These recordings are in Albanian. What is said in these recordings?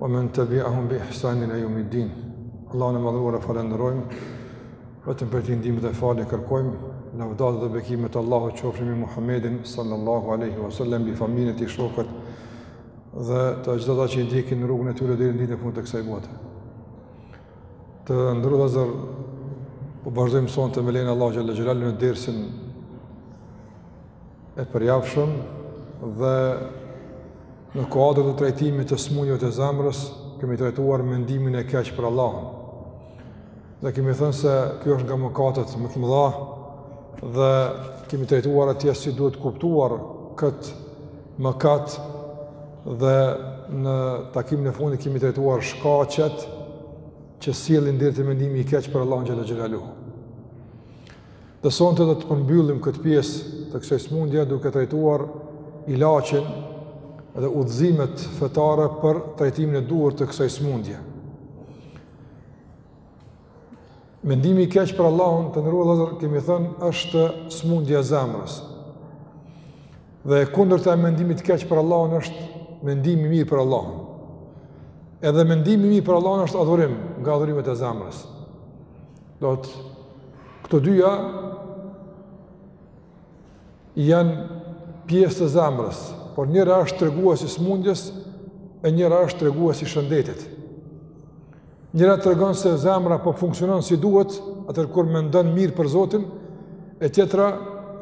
Ue men tebiahum bi ihsanin ila jeumiddin, Allahun e madhëruar e falenderojmë, vetëm prej tij ndihmë dhe falje kërkojmë, lavdatat dhe bekimet e Allahut qofshin mbi Muhammedin sallallahu aleyhi wa sallam, mbi familjen e tij, shokët, dhe të gjithë ata që e ndjekin rrugën e tyre deri në ditën e fundit të kësaj bote. Të nderuar vëllezër, po vazhdojmë sonte me lejen e Allahut xhel-le xhelaluhu në dersin e përjavshëm dhe Në kuadër të trajtimit të smundjeve të zemrës, kemi trajtuar mendimin e keq për Allahun. Dhe kemi thënë se kjo është nga mëkatet më të mëdha dhe kemi trajtuar atje si duhet kuptuar këtë mëkat dhe në takimin e fundit kemi trajtuar shkaqet që sjellin deri te mendimi i keq për Allahun xhel-le xhelaluhu. Dhe sonte do të përmbyllim këtë pjesë të kësaj smundje duke trajtuar ilaçin dhe udhëzimet fetare për trajtimin e duhur të kësaj smundje. Mendimi i keq për Allahun të nderuar vëllezër kemi thënë është smundje e zemrës. Dhe e kundërta e mendimit të keq për Allahun është mendimi i mirë për Allahun. Edhe mendimi i mirë për Allahun është adhurim nga adhurimet e zemrës. Do thotë këto dyja janë pjesë të zemrës, por njëra është tregues i smundjes e njëra është tregues i shëndetit. Njëra tregon se zemra po funksionon si duhet, atëherë kur mendon mirë për Zotin, e tjetra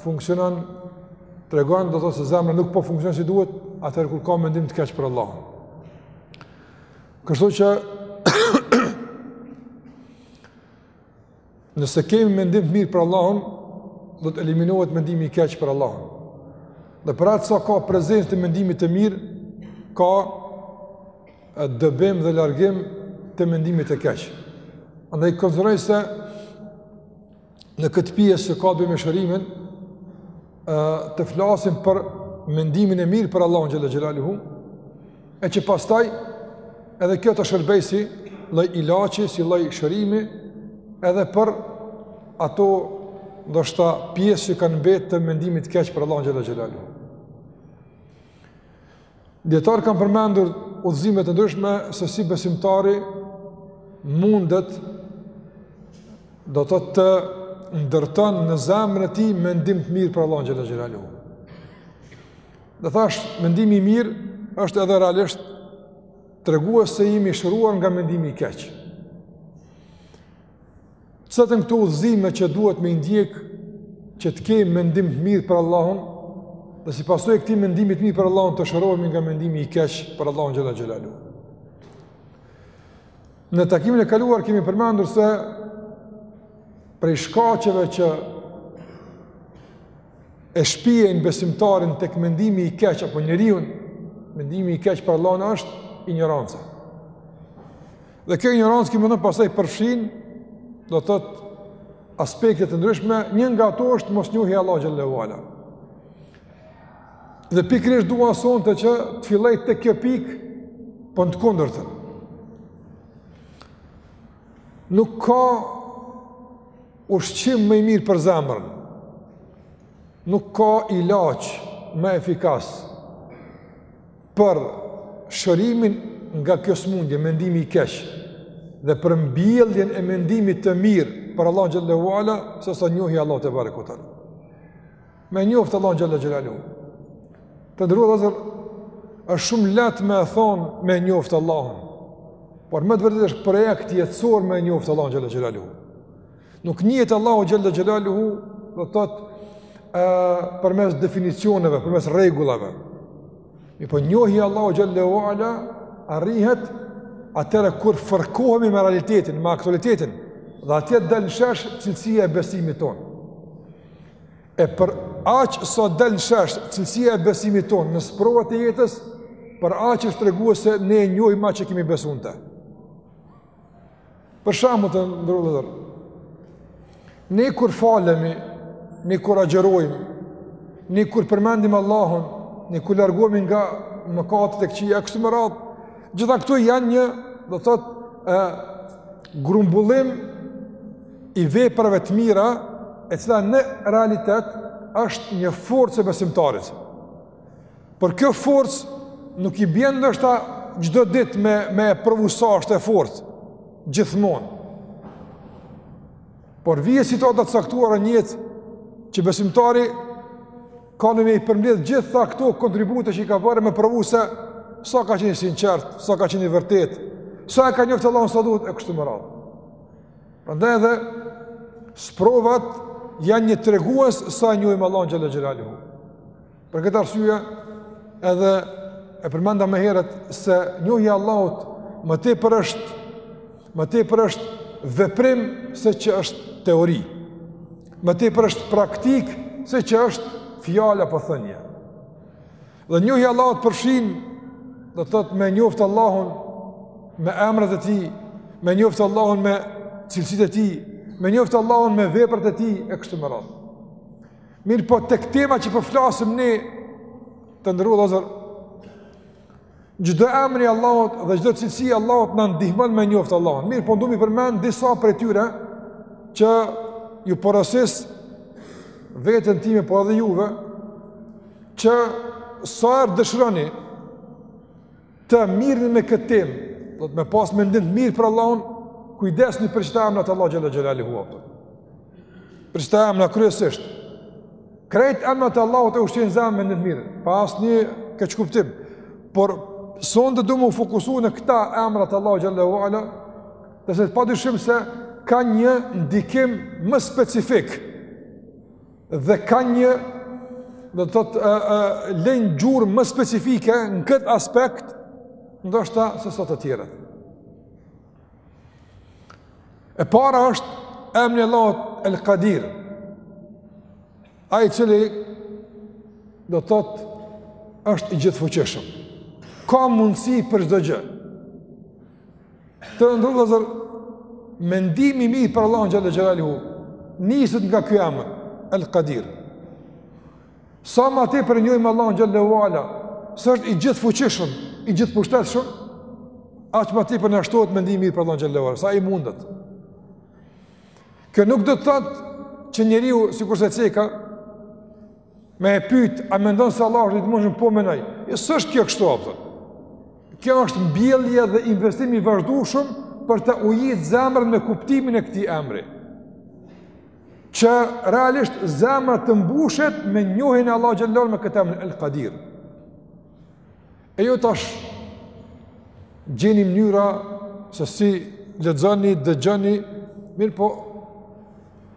funksionon tregon do të thotë se zemra nuk po funksionon si duhet, atëherë kur ka mendim të keq për Allahun. Kështu që Nëse kemi mendim të mirë për Allahun, do të eliminohet mendimi i keq për Allahun. Dhe për atë sa ka prezencë të mendimit të mirë, ka dëbim dhe largim të mendimit të keq. Andaj konsideroj se në këtë pjesë që ka të bëjë me shërimin, të flasim për mendimin e mirë për Allahun xhel-le xhelaluhu, e që pastaj edhe kjo të shërbejë si lloj ilaçi, si lloj shërimi, edhe për ato ndoshta pjesë që kanë mbet të mendimit të keq për Allahun xhel-le xhelaluhu. Dijetarët kanë përmendur udhëzime të ndryshme se si besimtari mundet do thotë të ndërton në zemrën e tij mendim të mirë për Allahun xhel-le xhelalu. Dhe thashë mendimi i mirë është edhe realisht tregues se jemi shëruar nga mendimi i keq. Se cilat janë këto udhëzime që duhet me i ndjek që të kemë mendim të mirë për Allahun dhe si pasojë e këtij mendimit të mirë për Allahun të shërohemi nga mendimi i keq për Allahun xhele xhelaluhu. Në takimin e kaluar kemi përmendur se prej shkaqeve që e shpijnë besimtarin tek mendimi i keq apo njeriun, mendimi i keq për Allahun është injoranca. Dhe kjo injorancë kemi thënë pastaj përfshin do të thotë aspekte të ndryshme, një nga ato është mosnjohja e Allahut xhele ue ala. Dhe pikërisht dua sonte që të filloj tek kjo pikë por po në të kundërtën. Nuk ka ushqim më i mirë për zemrën. Nuk ka ilaç më efikas për shërimin nga kjo smundje, mendimi i keq, dhe për mbjelljen e mendimit të mirë për Allahun xhele ue ala, sesa njohja e Allahut tebareke ue teala. Me e njoftë Allahun xhele xhelaluhu. Të nderuar vëllezër, është shumë lehtë me e thanë me e njoftë Allahun, por me të vërtetë është projekt jetësor me e njoftë Allahun xhele xhelaluhu. Nuk njihet Allahu xhele xhelaluhu, do të thotë përmes definicioneve, përmes rregullave. Mirëpo njohja e Allahut xhele ue ala arrihet atëherë kur fërkohemi me realitetin, me aktualitetin dhe atje del në shesh cilësia e besimit tonë. E për aq sa del në shesh cilësia e besimit tonë në sprovat e jetës, për aq është tregues se ne e njohim aq e kemi besu atë Për shembull të nderuar vëllezër. Ne kur falemi, ne kur agjërojmë, ne kur përmendim Allahun, ne kur largohemi nga mëkatet e këqija kështu me radhë, gjitha këto janë një, do të thotë, ë grumbullim i veprave të mira, e cila në realitet është një forcë e besimtarit. Por kjo forcë nuk i bjen ndoshta çdo ditë me me provu sa është e fortë gjithmonë. Por vijnë situata të caktuar në jetë që besimtari ka me i përmbledhë gjitha këto kontribute që i ka bërë me provu se sa ka qenë i sinqertë, sa ka qenë i vërtetë, sa e ka njoftë Allahun sa duhet e kështu me radhë. Prandaj edhe, sprovat janë një tregues sa e njohim Allahun xhele xhelaluhu Për këtë arsye edhe e përmenda më herët se njohja e Allahut më tepër është më tepër është veprim se që është teori. Më tepër është praktikë se që është fjalë apo thënie. Dhe njohja e Allahut përfshin do të thotë me njoft Allahun me emrat e tij, me njoft Allahun me cilësitë e tij, me njoft Allahun me veprat e tij e kështu me radhë. Mirëpo tek tema që po flasim ne të nderuar vëllezër, çdo emër i Allahut dhe çdo cilësi e Allahut na ndihmon me njoft Allahun. Mirëpo du me i përmend disa prej tyre që ju porosis veten time po edhe juve që sa herë dëshironi të merreni me këtë temë, do të thotë me pas mendim të mirë për Allahun, kujdesuni për qëta emra të Allahut xhel-le xhelaluhu. Për qëta emra kryesisht, krejt emrat e Allahut e ushqejnë zemrën mendim të mirë, pa asnjë keqkuptim, por sonte du me u fokusu në këta emra të Allahut xhel-le ue ala, për se pa dyshim se ka një ndikim më specifik, dhe ka një do të thotë ë ë lën gjurmë më specifike në këtë aspekt ndoshta se sa të tjerat. E para është emri i Allahut El Qadir. Ai i cili do të thotë është i gjithëfuqishëm. Ka mundësi për çdo gjë. Të nderuar vëllezër, mendimi i mirë për Allahun xhel-le xhelaluhu, niset nga ky emër, El Qadir. Sa ma tepër e njohim Allahun xhel-le ue ala, se është i gjithëfuqishëm, i gjithëpushtetshëm, aq ma tepër na shtohet mendimi i mirë për Allahun xhel-le ue ala, se ai mundet. Kjo nuk do të thotë që njeriu, sikurse ceka, Me e pyt, a mendon se Allah është i dëmshëm po menoj. Jo s'është kjo kështu apo. Kjo është mbjellje dhe investim i vazhdueshëm për ta ujit zemrën me kuptimin e këtij emri. Që realisht zemra të mbushet me njohjen e Allahut xhel-le ue ala me këtë emër El Qadir. E ju tash gjeni mënyra se si lexoni, dëgjoni, mirëpo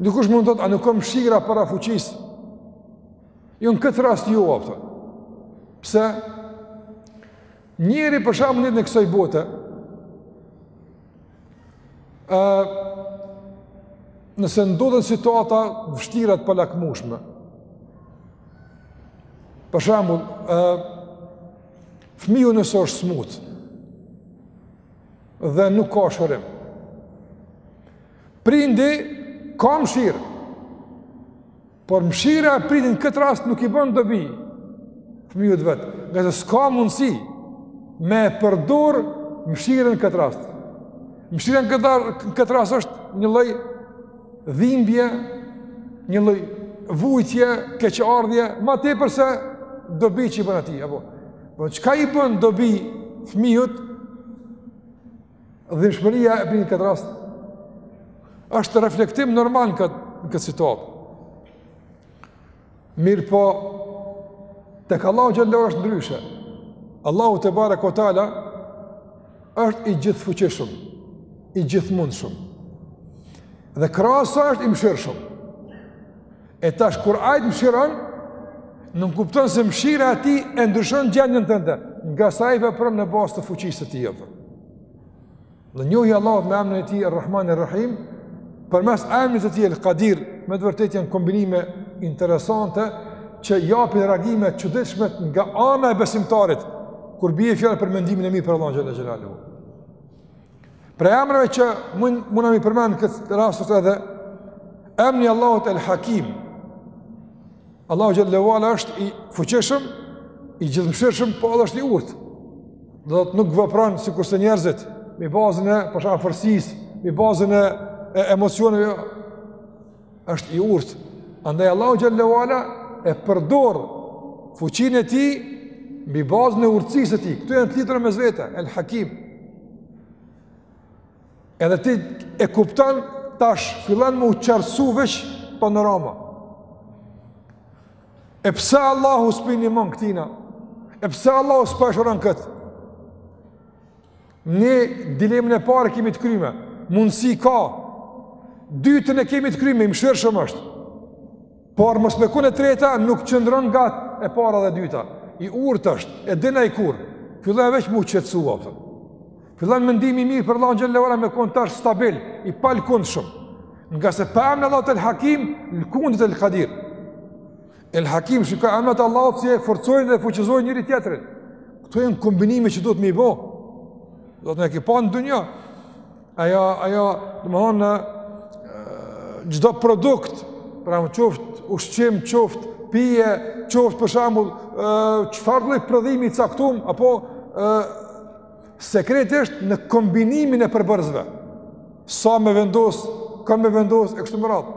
Dikush mund të thotë, a nuk kam shkri para fuqisë? Jo në këtë rast jo, apo. Pse? Njeri për shembull në jetë e kësaj bote, ë nëse ndodhin situata të vështira të palakmueshme. Për shembull, ë për shembull fëmiju nëse është smut, dhe nuk ka shërim. Prindi ka mëshirë, por mëshira e prindit n'këtë rast nuk i bën dobi fëmijut vet, ngase s'ka mundësi me e përdor mëshirën n'këtë rast. Mëshira n'këtë rast është një lloj dhimbje, një lloj vujtje, keqardhje, ma tepër se dobi që i bën atij, apo. Po çka i bën dobi fëmijës? Dhimbshmëria e prindit n'këtë rast është reflektim normal në këtë situatë. Mirëpo, tek Allahu xhel-le ue ala është ndryshe. Allahu tebareke ue teala është i gjithëfuqishëm, i gjithëmundshëm. Dhe krahas asaj është i mshirshëm. E tash kur ai të mëshiron, ti e kupton se mëshira e tij e ndryshon gjendjen tënde, ngase ai vepron në bazë të fuqisë së tij apo. Me njoh Allahun me emrin e tij Ar-Rahman Ar-Rahim, përmes emrit të tij Al-Qadir, me të vërtetë janë kombinime interesante që japin reagime të çuditshme nga ana e besimtarit kur bie fjala për mendimin e mirë për Allahun xhallahu xhelalu. Prej emrave që mundna me i përmend n'këtë rast është edhe emri i Allahut El Hakim. Allahu xhallahu ala është i fuqishëm, i gjithëmshirshëm, po edhe është i urtë. Do të thotë nuk vepron sikurse njerëzit mbi bazën e, për shembull, afërsisë, mbi bazën e emocioneve është i urtë. Andaj Allahu xhallahu ala e përdor fuqinë e tij mbi bazën e urtësisë së tij. Këto janë të lidhura mes vete, El Hakim. Edhe ti e kupton tash fillon me u qartësu veç panorama. E pse Allahu s'po i nimon ktina? E pse Allahu s'po e shëron këtë? Ne dilemën e parë e kemi të kryme, mundësi ka, dytën e kemi të kryme, i mshirshëm është. Por mos me kon e treta nuk qëndron gat e para dhe e dyta. I urtë është, e din ai kur, fillon veç m'u qetësu, apo. Fillon mendimi i mirë për Allahun xhel-le ue ala me konë tash stabil, i palëkundshëm. Ngase për në latë el hakim, lëkundet el kadir. El Hakim shiko emrat e Allahut si e forcojnë dhe fuqizojnë njëri tjetrin. Këto janë kombinime që duhet me i bë. Do të thotë ne ke pa në dunja. Ajo ajo, domthonë çdo produkt, pra më qoftë ushqim, qoftë pije, qoftë për shembull, çfarë lloj prodhimi i caktuar apo ë sekreti është në kombinimin e përbërësve. Sa me vendos, ka me vendos e kështu me radhë.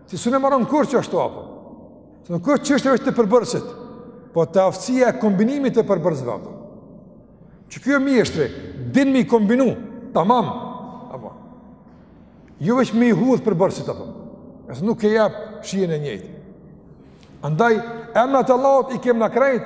Ti s'un e maron kurrë qashtu apo. Se nuk është çështje veç te përbërësit, po te aftësia e kombinimit të përbërësve apo. Që kjo mjeshtri, din me i kombinu, tamam, apo. Jo veç me i hudhë përbërësit apo. Se nuk e jap shijen e njëjtë. Andaj emrat e Allahut i kem na krejt.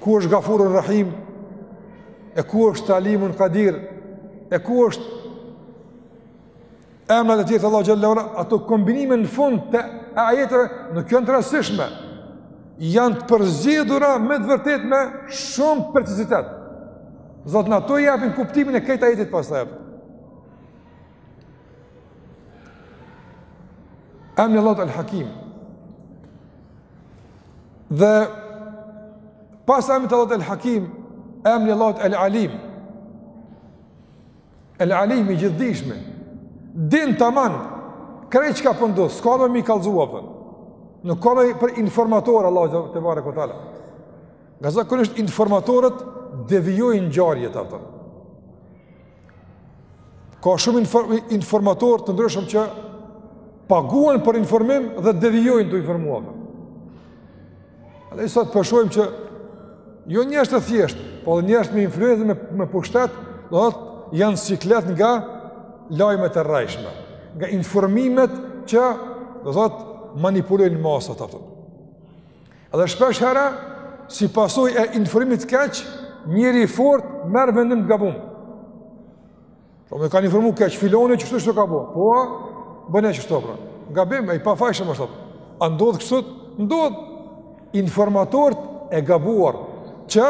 ku është gafurur rahim, e ku është alimun kadir, e ku është emrat e tjerë të Allahut xhelle ue ala, ato kombinime në fund të ajeteve nuk janë të rastësishme, janë të përzgjedhura me të vërtetë me shumë precizitet. Do thotë ato japin kuptimin e këtij ajeti pastaj. Emri i Allahut El Hakim. Dhe pas emrit të Allahut El Hakim, emri i Allahut El Alim. El Alim i gjithdijshmi. Din tamam krejt çka po ndodh, s'ka nevojë me i kallzu, apo. Nuk ka nevojë për informator Allahu tebareke ue teala. Nga zakonisht informatorët devijojnë ngjarjet ato. Ka shumë informatorë të ndryshëm që paguhen për informim dhe devijojnë të informuat. Edhe sot po shohim që jo njerëz të thjeshtë, po edhe njerëz me influencë me, me pushtet, do thotë janë n'siklet nga lajmet e rrejshme, nga informimet që do thotë manipulojnë masat, apo Edhe shpesh herë, si pasojë e informimit të keq, njeri i fortë merr vendim të gabum. Po më kanë informuar keq filani qeshtu ka bo. Po a, bonja qeshtu pra. Gabim ai i pafajshëm është. A ndodh kështu? Ndodh, informatorët e gabuar që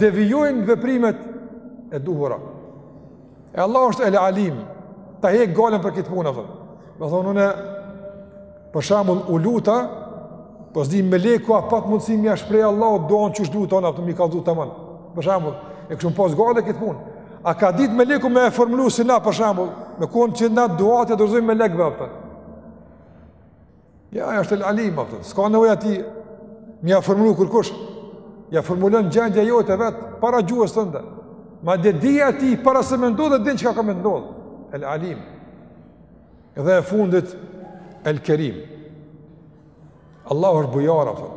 devijojnë veprimet e duhura. E Allahu është el alim, ta hek gajlen për këtë punë, domethënë, unë Për shembull, u luta, po s'di meleku a pat mundësi m'ia shpreh Allahut duanë qysh u luta unë, apo, m'i ka çu tamam. Për shembull, e kishim pas gajle këtë punë. A ka ditë meleku me e formulu si na, për shembull, me konë që na duatë i dorëzojmë melekve, apo. Jo, ai është El Alim, apo. S'ka nevojë atij m'ia formulu kërkush. Ia formulon gjendja jote vetë, para gjuhës tënde. Madje dija e tij para se me ndodhë, e din çka ka me ndodhë. El alim. Dhe e fundit, El Kerim. Allahu është bujar, apo.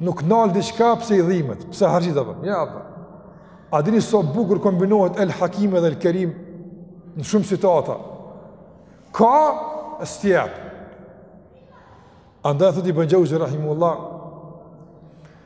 Nuk nal diçka pse i dhimet, pse harxhitet, apo. Jo, apo. A dini sa bukur kombinohet El Hakim dhe El Kerim në shumë situata. Ka s'të jep. Andaj thotë Ibn Xheuzi rahimehullah,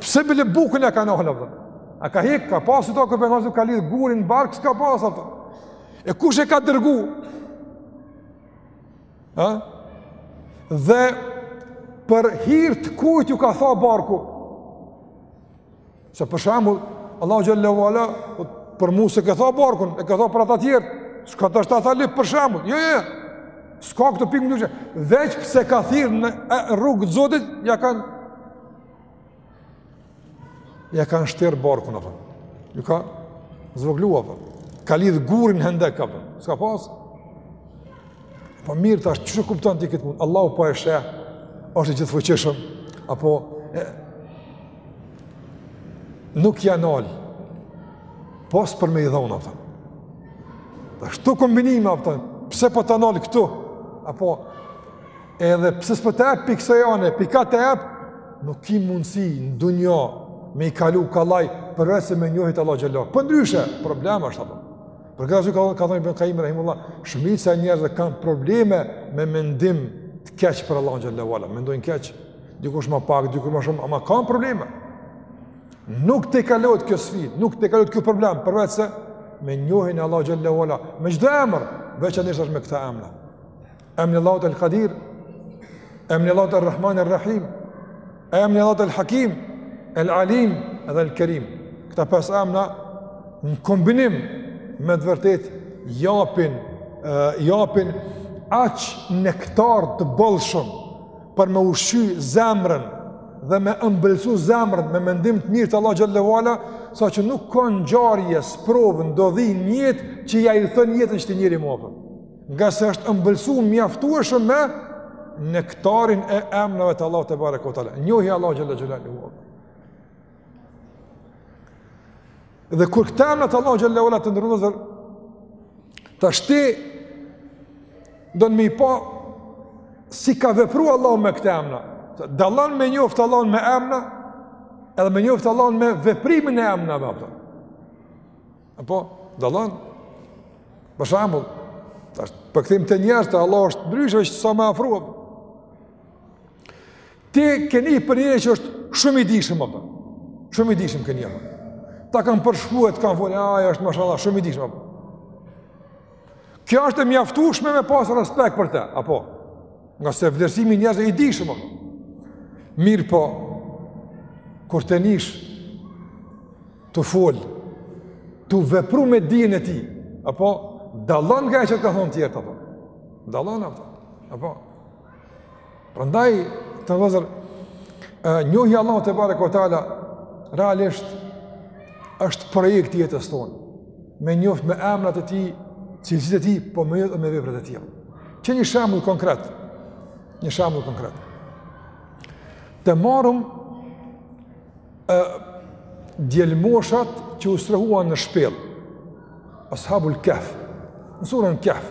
Pse bile bukën e ka nal, A ka hek, ka pasë të tokë, për ka lidhë gurin n'bark, s'ka pasë, apëta. E kush e ka dërgu? Ha? Dhe për hir t'kujt ju ka tha barku? Se për shambull, Allahu xhele ue ala, për mu s'e ke tha barkun, e ke tha për ata tjerë, shko tash te ata lyp për shambull, jo, jo, jo. S'ka këtu pikë ndryshe. Veç pse ka thirë në rrugë të zotit, ja kanë ja kanë shterë barkun, apë. Ju ka zvëglua, apë. Ka lidhë gurin n'Hendek, apë. S'ka pas? Po mirë, tash qysh e kupton ti këtë mund? Allahu po e sheh, është i gjithëfuqishëm, apo e, nuk ja nal, pos për me i dhonë, apë. Tash këtu kombinimi, apëton, pse po ta nal këtu, apo, edhe pse s'po të epë pikë së janë, pika të epë, nuk ki mundësi në dunja me i kalu kollaj, përveçse me njoft Allahun xhele. Përndryshe, problem është, apëton. Për këtë arsye ka, ka thonë Ibn Kajim rahimehullah, shumica e njerëzve kanë probleme me mendim të keq për Allahun xhele ue ala. Mendojnë keq, dikush ma pak, dikush ma shumë, ama kanë probleme. Nuk tejkalohet kjo sfidë, nuk tejkalohet kjo problem, përveçse me njohjen e Allahut xhele ue ala, me çdo emër, veçanërisht me këta emra. Emni i Allahut El Kadir, emni i Allahut Er Rahman Er Rahim, emni i Allahut El Hakim, El Alim edhe El Kerim. Këta pesë emna në kombinim me të vërtet japin, japin aq nektar të bollshëm për me ushqy zemrën dhe me ëmbëlsu zemrën me mendim të mirë te Allahu xhele ue ala, saqë nuk ka ngjarje, sprovë, ndodhi n'jetë që ja idhton jetën qtij njeri më apo. Ngase është ëmbëlsu mjaftueshëm me nektarin e emnave të Allahut tebareke ue teala. Njohe Allahun xhele ue ala. Dhe kur këta emna t'Allahut xhele ue ala të nderum vllezër, tash ti don me pa si ka vepru Allahu me këta emna. Dallon me njoft Allahun me emna, edhe me njoft Allahun me veprimin e emnave. Apo, dallon, për shambull, po kthehem te njerëzit, te Allahu është ndryshe, veç sa me afru. Ti ke ni për një njeri që është shumë i dijshëm, apë. Shumë i dijshëm ke ni apë. Ta kanë përshkru e të kanë folë, ai është mashallah, shumë i dijshëm, apë. Kjo është e mjaftushme me pasë respekt për te, apo? Ngase vlerësimi i njerëzve i dijshëm, apë. Mirëpo, kur ta nish tu fol, tu vepru me dijen e tij, apo dallon nga ajo që kanë thonë tjertë, apo dallon, apo, apo Prandaj vëllezër njohja e Allahut tebareke ve teala realisht është projekt i jetës tonë. Me njoft me emrat e tij, cilësitë e tij, po me edhe me veprat e tij. Qe një shembull konkret. Një shembull konkret. Të marrim ë djelmoshat që u strehuan në shpellë. Ashabul Kahf. Në surën Kahf.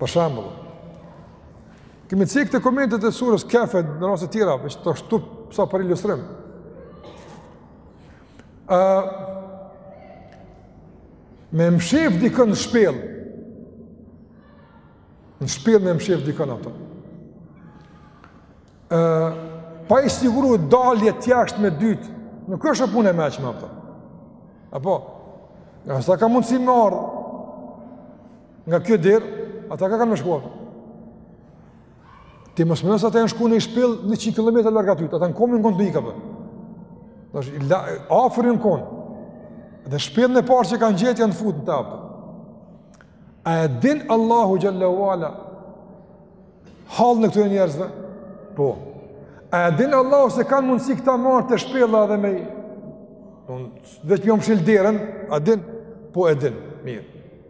Për shembull, kemi cek te komentet e surës Kahf në raste të tjera, veç ashtu sa për ilustrim. Ë uh, me mshef dikën në shpellë. Në shpellë me mshef dikën ato. Ë uh, pa i siguru dalje të jashtme të dytë, nuk është punë e meçme ato. Apo, ngase ka mundësi me ardhë, Nga kjo derë, ata ka kanë me shku. Ti mos mendo se ata janë shku në ni shpellë 100 km larg aty, ata në këmbë janë konë tu ik apo. Afër janë konë. Dhe shpellën e parë që kanë gjetë janë të futë në të apo. A e din Allahu xhelle ve ala hallin e këtyre njerëzve? Po. A e din Allahu se kanë mundësi këta m'ardhë te shpella dhe me i? Dhe që ja mshil derën, a din? Po e din, mirë.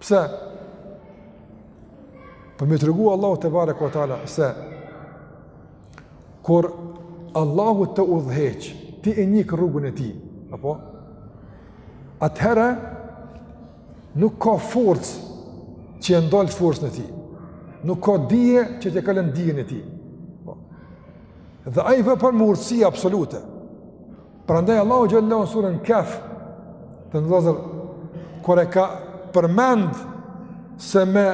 Pse? Për me tregu Allahu tebareke ve teala, se kur Allahu të udhëheq, ti e njek rrugën e tij, apo? Atëherë, nuk ka forcë që e ndal forcën e tij, nuk ka dije që tejkalon dijen e tij. Dhe ai vepron me urtësi absolute, Prandaj Allahu xhelle në surën Kaf, të nderuar kur e ka përmend se me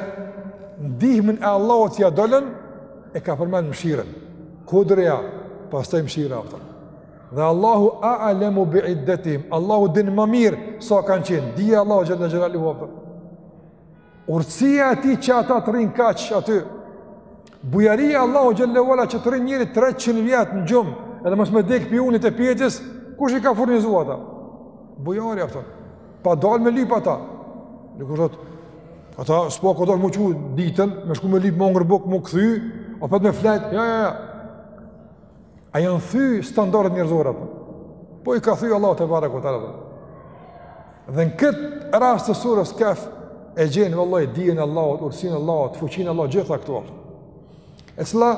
ndihmën e Allahut ja dolën, e ka përmend mëshirën. Kudrja, pastaj mëshira a kupton. Dhe Allahu a'lamu bi'iddatihim. Allahu din më mirë sa kanë qenë. Dija e Allahut xhelle xhelaluhu a kupton. Urtësia e tij që ata të rrinë kaq aty. Bujaria e Allahut xhelle ve ala që të rrinë njeri 300 vjet në gjum, edhe mos me dek pi unit e pi etjes, kush i ka furnizuar ata? Bujaria a kupton. Pa dal me lip ata. Dikush thotë ata s'paku u dasht m'u çu ditën, me shku me lip me ngër buk m'u kthy, apo me flet. Jo jo jo. A janë thy standardet njerëzore apo? Po i ka thy Allahu tebareke ve teala. Dhe në këtë rast të surës Kaf e gjen vëllai dijen e Allahut, urtësinë e Allahut, fuqinë e Allahut gjitha këto. E cila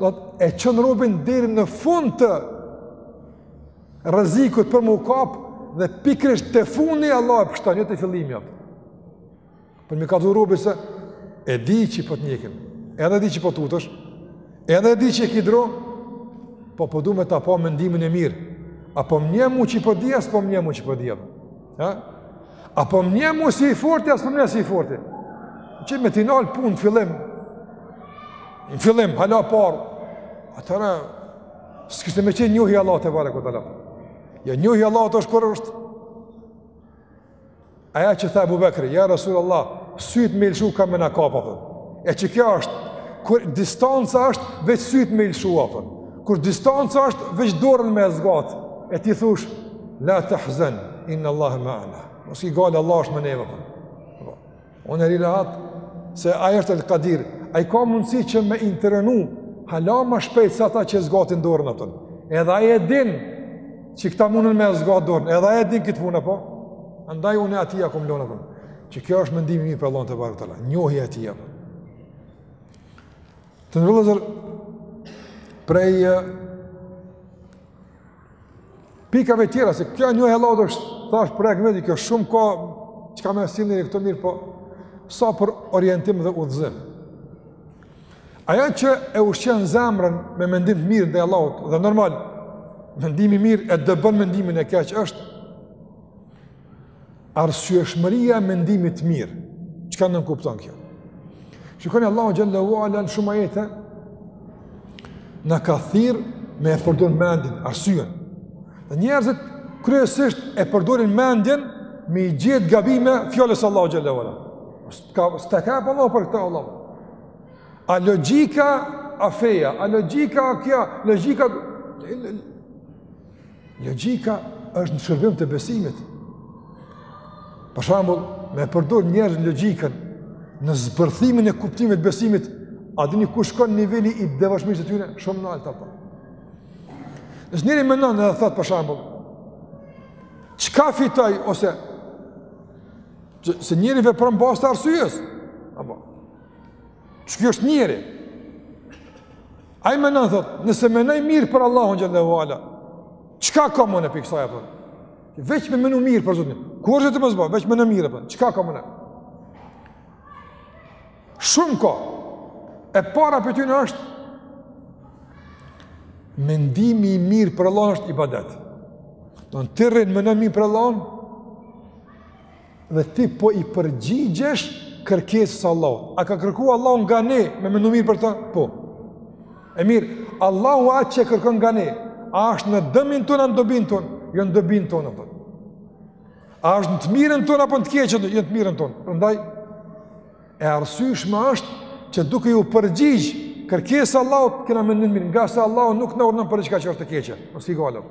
do të e çon robin deri në fund të rrezikut për m'u kap dhe pikërisht te fundi Allah e pështon jo te fillimi atë. Për mi ka dhuru robi se, e di që po të njekin, edhe di që po tutesh, edhe di që e ki dro, po po du me ta pa mendimin e mirë, a po m'njeh mu që po di, a s'po m'njeh mu që po di, ha? a po m'njeh mu si i forti, a s'po m'njeh si i forti, që me t'i nalë punë, fillim, në fillim, hala parë, atëherë, s'kish me qenë njohja e Allahut tebareke ve teala, njohja e Allahut është kur është, Aja që tha Ebu Bekri, ja Rasul Allah, sytë me lëshu ka me na kap, apo. e që kja është, kur distanca është, veç sytë me lëshu, apo. kur distanca është, veç dorën me zgatë, e ti thush, la tahzen, innallahe meana, mos ki gajle Allah është me neve, apo. Unë rri rahat, se ai është El Kadir, ai ka mundësi që me intervenu, hala ma shpejt se ata që e zgatin dorën apo. Edhe ai e din, që këta mundën me e zgat dorën, edhe ai e din këtë punë, apo? Andaj unë atij ja kom lon, apo? Që kjo është mendimi i mirë për Allahun tebareke ve teala, njohja e atij, apo? Të nderuar vëllezër, prej Pikave tjera, se kjo njohja e Allahut është, thashë projekt në veti, kjo shumë ka, çka me sjellë këtu, mirëpo sa për orientim dhe udhëzim. Aja që e ushqen zemrën me mendim të mirë ndaj Allahut, dhe normal, mendimi i mirë e dëbon mendimin e keq është, Arsyeshmëria e mendimit të mirë, çka nënkupton kjo? Shikoni Allahu xhelle ve ala në shumë ajete na ka thirr me e përdor mendjen, arsyen. Dhe njerëzit kryesisht e përdorin mendjen me i gjet gabime fjalës së Allahut xhelle ve ala. Ka sta ka pa më për këtë Allah. A logjika a feja, a logjika a kjo, logjika Logjika është në shërbim të besimit. Për shembull, me përdor njerëz logjikën në zbërthimin e kuptimit të besimit, a dini ku shkon niveli i devotshmërisë së tyre? Shumë nalt apo. Nëse njeri menon edhe thot për shembull, çka fitoj ose se njeri vepron bazë të arsyes, apo. Që ky është njeri? Ai menon thot, nëse menoj mirë për Allahun xhelle ve ala. Çka kam unë prej kësaj apo? Veç me menu mirë për Zotin. Kurrgjë mos bë, veç meno mirë apo. Çka ka më në? Shumë ka. E para prej tyne është mendimi i mirë për Allahun është ibadet. Në ti rrin menon mirë për Allahun. dhe ti po i përgjigjesh kërkesës së Allahut. A ka kërku Allahu nga ne me mendu mirë për ta? Po. E mirë, Allahu atë që kërkon nga ne, a është në dëmin tonë, në dobin tonë? Jo në dobin tonë, apo. A është në të mirën tonë, apo në të keqen, jo në të mirën tonë? Prandaj, e arsyshme është që duke ju përgjigj kërkesës së Allahut kena mendim t'mirë, nga se Allahu nuk na urdhnon për diçka që është e keqe, në si galëm.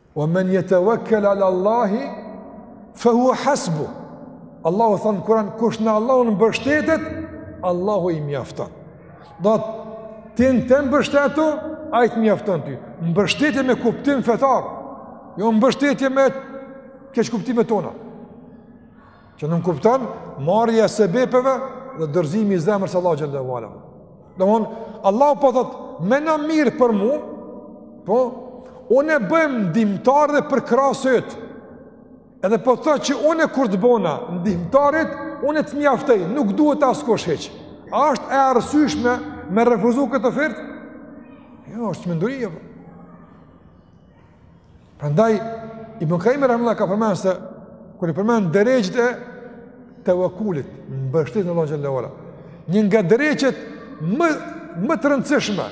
Ue men jeteuekkel alallahi, fe hua hasbu. Allahu ka thënë në kuran, kush në Allahun mbështetet, Allahu i mjafton. Domethënë t'i mbështetu, ai të mjafton ty. Mbështetje me kuptim fetar, jo mbështetje me keqkuptimet tona. Që nënkupton marrja e sebepeve dhe dorëzimi i zemrës Allahu xhele ue ala. Domthon Allahu po thot mendo mirë për mua, po unë bëhna ndihmëtar dhe përkrahës yt. Edhe po thot që unë kur të bona ndihmëtar yt, unë të mjaftoj, nuk t'duhet askush hiç. A është e arsyeshme me refuzu këtë ofertë? Jo, është çmenduri apo? Prandaj Ibn Kajimi rahimehullah ka përmend se kur i përmend drejtat e teuekkulit, mbështetjes në Allah xhele ue ala. Një nga drejtat më, më të rëndësishme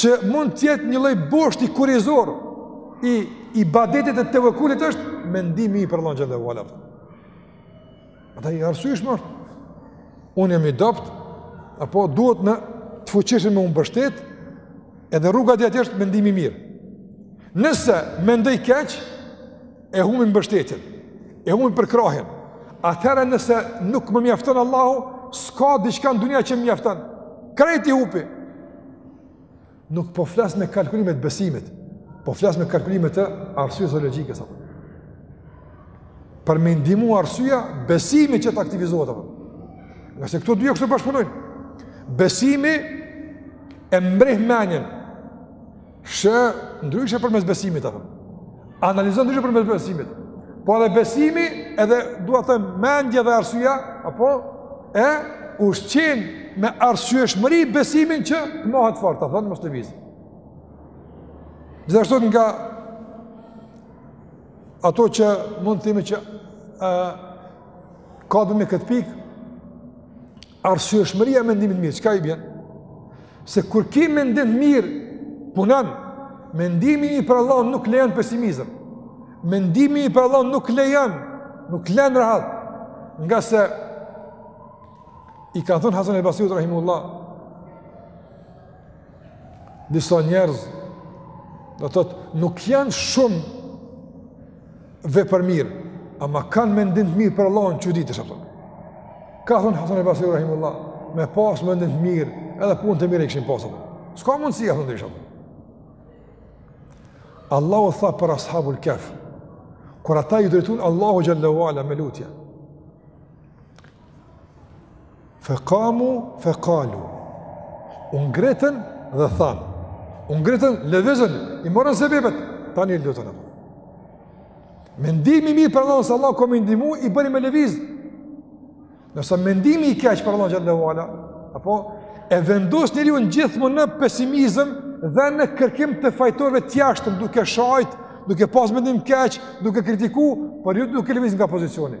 që mund të jetë një lloj boshti kurrizor i ibadetit të teuekkulit është mendimi i mirë për Allahun xhele ue ala. Ajo e arsyshme është, unë jam i dobët, apo duhet në të fuqishmin me u mbështet, edhe rruga deri atje është mendimi i mirë. Nëse mendoj keq, e humi mbështetjen, e humi përkrahjen, atëherë nëse nuk më mjafton Allahu, s'ka diçka në dunja që më mjafton, krejt i hupi. Nuk po flas me kalkulime të besimit, po flas me kalkulime të arsyes dhe logjikës apo. Për me ndihmu arsyeja besimi që të aktivizohet apo. Nga se këto dyja këtu bashkëpunojnë. Besimi e mbreh mendjen. Sheh ndryshe përmes besimit apo. Analizon ndryshe përmes besimit. Po edhe besimi, edhe dua të them mendja dhe arsyeja, apo e ushqen me arsyeshmëri besimin që të mahet fort, domethënë mos lëviz. Gjithashtu nga ato që mund të themi që ka lidhje me këtë pikë Arsyeshmëria e mendimit t'mirë, çka i bjen? Se kur ki mendim t'mirë, punon, mendimi i mirë për Allahun nuk lejon pesimizëm. Mendimi i mirë për Allahun nuk lejon, nuk len rahat. Nga se, i kan thënë Hasan el Basriut, rahimehullah, Disa njerëz, do të thotë, nuk janë shumë vepërmirë, ama kanë mendim të mirë për Allahun që do t'i shpëton. Ka thënë Hasan el-Basri, Rahimullah, me pasë mendim të mirë, edhe punët e mira i kishin pasë, s'ka mundësi të jetë ndryshe. Allahu tha për ashabul-kehf, kur ata iu drejtun Allahut xhel-le ve ala me lutje. Fekamu fekalu. U ngritën dhe thanë. U ngritën, levizën, i morën sebebet, tani u lutën. E mendimi i mirë për Allahun, se Allahu ka me i ndihmu, i bëri me levizë. Ndërsa mendimi i keq për Allahun xhel-le ve ala, apo, e vendos njeriun gjithmonë në pesimizëm dhe në kërkim të fajtorëve të jashtëm, duke shajtë, duke pas mendim keq, duke kritiku, por jo duke levizë nga pozicioni.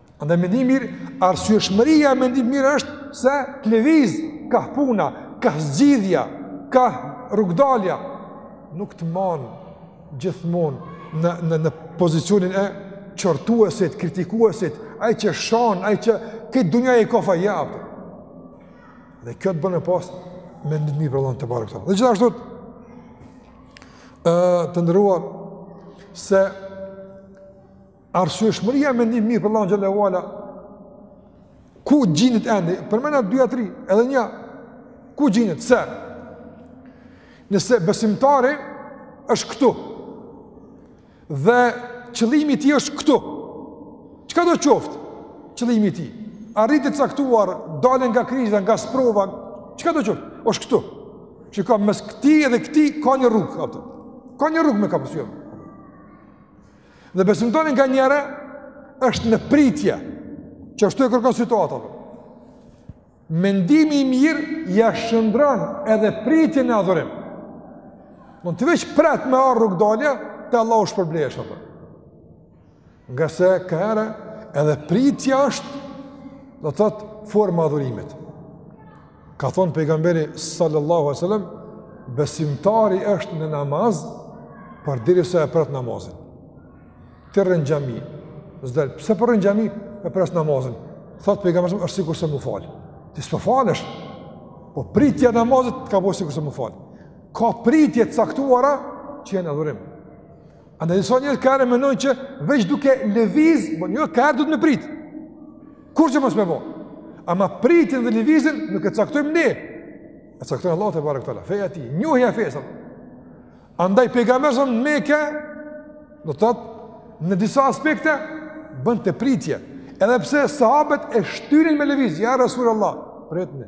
Andaj mendimi i mirë, arsyeshmëria e mendimit të mirë është se të lëviz kah puna, kah zgjidhja, kah rrugëdalja, nuk të man gjithmonë në, në, në pozicionin e qortuesit, kritikuesit, ai që shan, ai që krejt dunjaja i ka faj, apo. Dhe kjo të bën me pasë mendim të mirë për Allahun tebareke ve teala. Dhe gjithashtu, të nderuar, se Arsyeshmëria e mendimit të mirë për Allahun xhel-le ve ala. Ku gjindet ende? Përmenda 2 a 3, edhe një. Ku gjindet? Se nëse besimtari është këtu dhe qëllimi i tij është këtu. Çkado qoftë qëllimi i tij. Arritje e caktuar, dalje nga kriza, nga sprova, çkado qoftë? Është këtu. Çka, mes këtij dhe këtij ka një rrugë, apo. Ka një rrugë me kapërcy. Dhe besimtari nganjëherë është në pritje, që ashtu e kërkon situata. Mendimi i mirë ia shndërron edhe pritjen në adhurim. Do të thotë ti veç pret me ardh rrugëdalja, te Allahu shpërblehesh. Ngase kaherë edhe pritja është, do të thotë, formë e adhurimit. Ka thonë pejgamberi sallallahu alaihi wasallam, besimtari është në namaz përderisa e pret namazin. Ti rrin në xhami. S'del, pse po rrin në xhami? E pres namazin. Thot pejgamberi sallallahu alaihi wasallam, është sikurse me u fal. Ti s'po falesh. Po pritja e namazit të ka bo sikurse me u fal. Ka pritje të caktuara që janë adhurim. Andaj disa njerëz kaherë menojnë që veç duke leviz, po, po nganjëherë duhet me prit. Kurgjë mos me bo. Ama pritjen dhe levizjen nuk e caktojmë ne. E cakton Allahu tebareke ve teala. Feja e tij, njohja e fesë. Andaj pejgamberi alejhi selam në Meke, do të thotë, në disa aspekte, bënte pritje. Edhe pse sahabet e shtynin me leviz, ja Rasul Allah, pritni.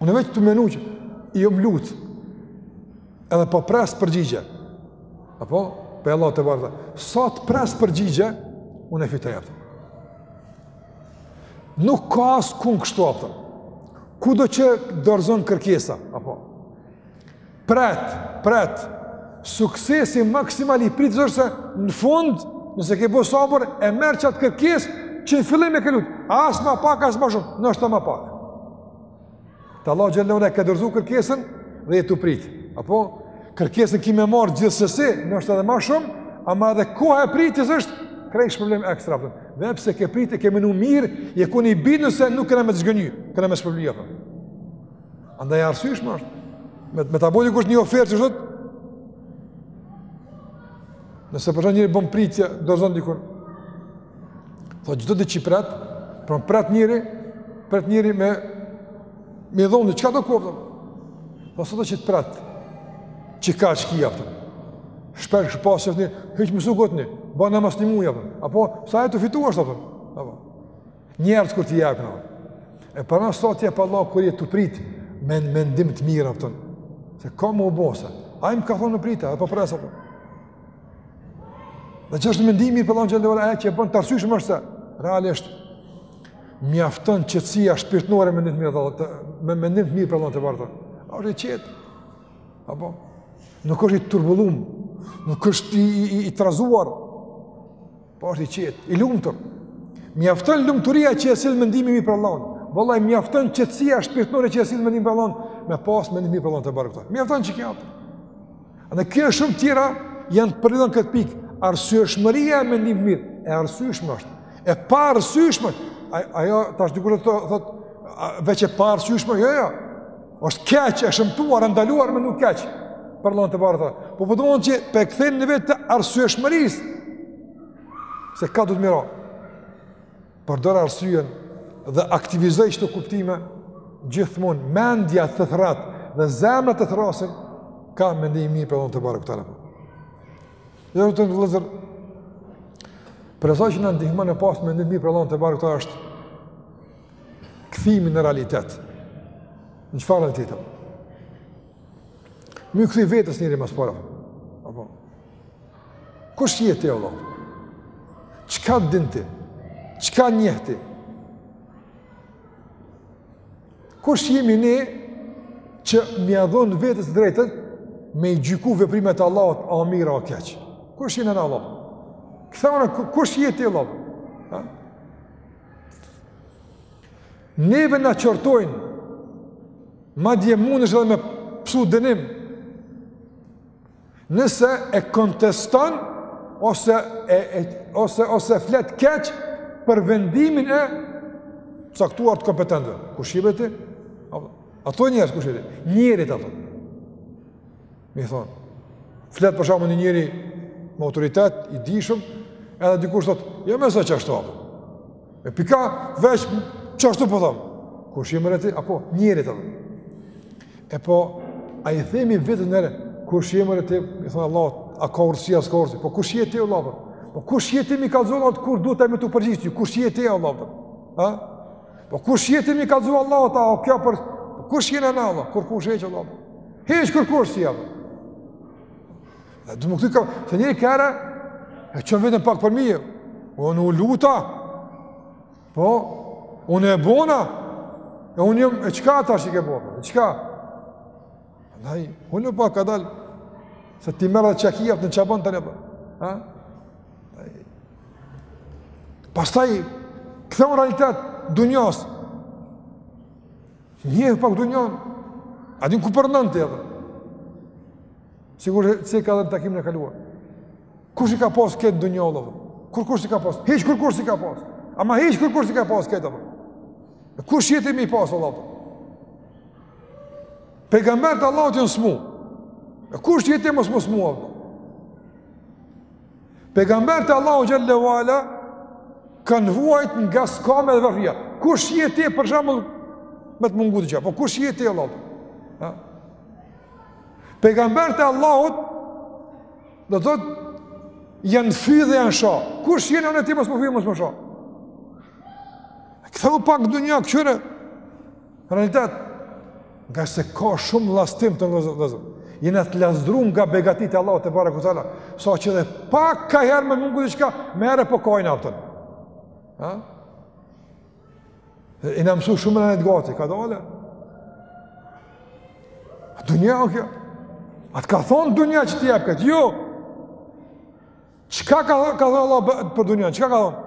Unë veç tu menu që i jom lutë, edhe po pres përgjigje. Apo? Prej Allahut tebarek. Sa të pres përgjigje, unë e fitoj. Nuk ka askun kështu, apëtëm. Kudo që dorëzon kërkesa? Apo? Pret, pret. Suksesi maksimal i pritjes osht në fund, nëse ke bo sabër e merr qat kërkesë që në fillim e ke lut. As ma pak as ma shumë, nashta ma pak. Te Allahu xhelle e ke dorzu kërkesën dhe je tu prit. Apo, kërkesën ki me marrë gjithsesi, nashta edhe ma shumë, ama edhe koha e pritjes është krejt shpërblim ekstra. Dhe pse ke pritë, ke menu mirë, je kon i bindun se nuk ka me të zhgënjy, ka me të shpërbly. Andaj e arsyeshme është. Me, me ta bo dikush një ofertë qishtu, nëse përshë njëri bën pritje, do zonë dikun. Tho, çdo ditë që pret, pra pret njëri, pret njëri me, me dhonë, çka do koftë? Tho, sado që pret, që ka që kia, për. Shperë kështë pasë që një, hiç mos u ngutni, bone mas një muja, për. Apo, sa e të fitu është, për. Apo. Njerëzit kur t'i japin. E para sa t'i jep Allahu kur je tu prit me mendim të mirë aftën. Se ka më bosa. Ai më ka thonë prita, apo presa. Po. Dhe që është mendimi i mirë për Allahun që ndërë aja që e bën të arsyeshme është se, realisht, mjafton qetësia shpirtnore me mendim të mirë, dhe, me mendim të mirë për Allahun tebarek. A është i qetë, apo, nuk është i turbullum, nuk është i, i, i trazuar, Po është i qetë, i lumtur. Mjafton lumturia që e sill mendimi i mirë për Allahun. Vallai mjafton qetësia shpirtënore që e sill mendimi i mirë për Allahun, me pas mendim të mirë për Allahun tebarek. Mjafton qekjo. Në kjo shumë tjera janë të përlidhën këtë pikë. Arsyeshmëria e mendimit të mirë, e arsyeshme është. E paarsyeshme, ajo tash dikush thotë veç e paarsyeshme, jo, jo. Është keq, e shëmtuar, e ndaluar me menu keq për Allahun tebarek, po po të mund që pe kthejmë në vetë te arsyeshmëria, se ka du të mira. Përdore arsyen dhe aktivizoje që të kuptojmë, gjithmonë mendja të thrret dhe zemra të thrrasin kah mendimi i mirë për Allahun tebareke ve teala. Dhe të në vllezër, prej asaj që na ndihmon me pas mendim të mirë për Allahun tebareke ve teala është Kthimi në realitet. Në çfarë realiteti? Me ju kthy vetes njeri ma së pari. Apo. Kush je ti vlla? Çka din ti? Çka njeh ti? Kush jemi ne që me ia dhon vetes drejtën me i gjyku veprimet e Allahut, a mirë a keq? Kush jemi ne vlla? Ktheu në kush je ti vlla? Neve na qortojnë. Madje mundesh edhe me psu dënim. Nëse e konteston ose e, e ose ose flet keq për vendimin e caktuar të kompetentëve. Kush je ti? Ato njerëz kush je ti? Njerit ato. Me thonë, flet për shembull një njeri me autoritet, i dijshëm, edhe dikush thotë, a jo more s'o qashtu apo. E pika, veç, qashtu po thonë. Kush je more ti, apo, njeri tjetër. E po, a i themi veten najherë, kush je more ti, i thonë Allah, a ka urtësi, a s'ka urtësi, po kush je ti, o vlla, po, po kush je ti me i kallzu Atij kur duhet me t'u përgjigj, kush je ti, o vlla, po, ha? Po kush je ti me i kallzu Allahut a o kjo për... Po kush jena na vlla, kurkush hiç vlla. Hiç kurkush s'jena. Dhe du më këtë ka, te ne ka herë, e çon veten pak përmbi, unë u luta, po, unë e bona, e unë jam, e çka tash që e bona, e çka? Dhe, unë në pak kadalë, se ti mërë dhe qakijat në qabon të një për, ha? Pastaj, kthehu realitet, dunjas. Njihe pak dunjan, a din ku po jeton edhe. Sikur që e kam thënë takimin e kaluar. Kush i ka pas këtë dunja, vlla? Kurkush s'i ka pas. Hiç kurkush s'i ka pas. Ama hiç kurkush s'i ka pas krejt, vlla. Kush je ti me i pas, vlla? Pejgamberët e Allahut janë smu. Kush je ti mos m'u smu, vlla? Pejgambert e Allahut xhelle ve ala kanë vuajt nga skamja dhe varfëria. Kush je ti për shambull me të mungu të gjë? Po kush je ti vlla? Ha? Pejgambert e Allahut do të thotë janë fy dhe janë sha. Kush jena ne, ti mos m'u fy dhe mos m'u sha? Kthehu pak dunja këqyre, Realitet, ngase ka shumë llastim te ne vllazën, jena të lazdrum nga begatit e Allahut tebareke ve teala, saqë edhe pak ka herë me mungu diçka, meherë po kajnë aftën. Ha? Jena mësu shumë në të gati, kadale. A dunja o kjo. A të ka thonë dunja që t'jep krejt? Jo! Çka ka thonë Allahu për dunjan? Çka ka thonë?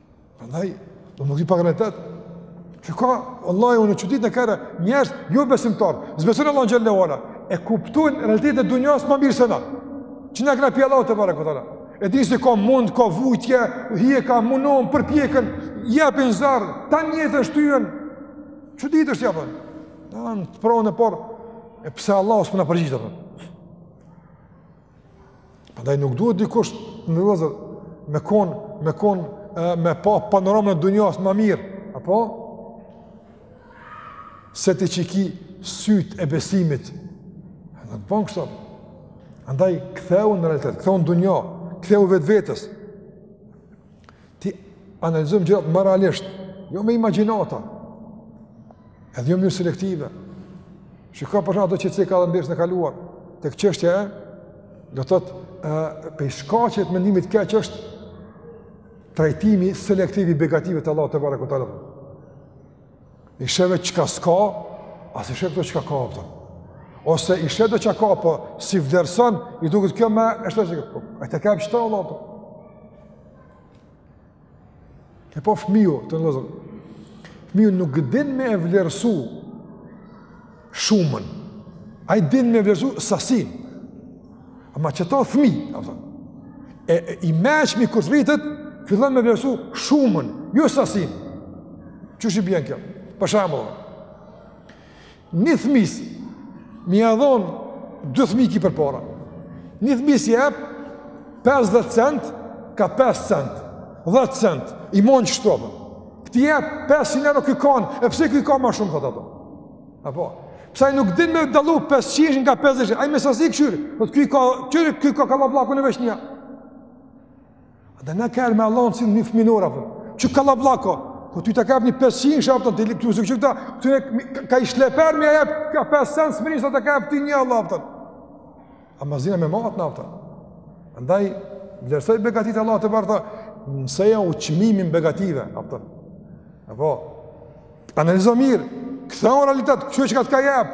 Prandaj don një pak realitet. Që ka vallahi unë çuditna ka herë njerëz jobesimtarë. S'besojnë Allah xhelle ve ala. E kuptojnë realitetin e dunjas më mirë se na. Që na grapi Allah tebareke ve teala. E din se ka mund, ka vujtje, hjeka, mundohen, përpiqen, japin zor, ta njëjtën shtyhen. Çdo ditë japin. Tan provën e por. E pse Allah s'po na përgjigjet atë? Prandaj nuk duhet dikush të vozit, me kon, me kon me pa panoramën e dunjas ma mirë, apo se t'i çeli syt e besimit. Dhe të bën kështu. Andaj, ktheu në realitet, ktheu në dunja, ktheu vetvetes. T'i analizojmë gjërat ma realisht, jo me imagjinata. Edhe jo në mënyrë selektive. Shikoji për shkak ato që t'i ka dhënë në të kaluar tek çështja e do të thotë prej shkaqeve të mendimit të keq është trajtimi selektiv i begative të Allahut tebareke ve teala po. I sheh veç çka s'ka, a s'i sheh veç çka ka apo. Ose i sheh do çka ka, po s'i vlerëson, i duket kjo me, e shtë të që ka apëtën. E të kemë që ta Allah apëtën. E po fëmiju, të nderuar vëllezër, fëmiju nuk din me e vlerësu shumën, ai din me e vlerësu sasinë, ama qaj ta fëmij, e, e i meçmi kur të rritet, fillon me vlerësu shumën, jo sasinë, qysh i bjen kjo, për shembull, Një fmisë, me ia dhonë, dy fmij ki përpara. Një fmisë i jep, 50 cent, ka 5 cent, 10 cent, i mon qështu po. Këtij jep 500 euro ky kan, e pse ky ka ma shumë, thotë, a po. Apo, pse ai nuk din me dallu 500 nga 50, ai me sasi kqyr, thotë ky ka, kqyr, ky ka kallabllak unë veç nja. Edhe ne kur me Allahun si një fëmi në dorë, po. Që kallabllak o, ku ty të kapë një 500 shapë, të të të të të ka i shleper me e ka 5 cent së mërinë, sa të kapë ty një Allah, për. Ama s'dina me matë ne, po. Andaj, vlerësoji begatitë Allahut tebareke, mësojau çmimin begative, për. Apo, analizo mirë, ktheu në realitet, kqyr çka të ka jep,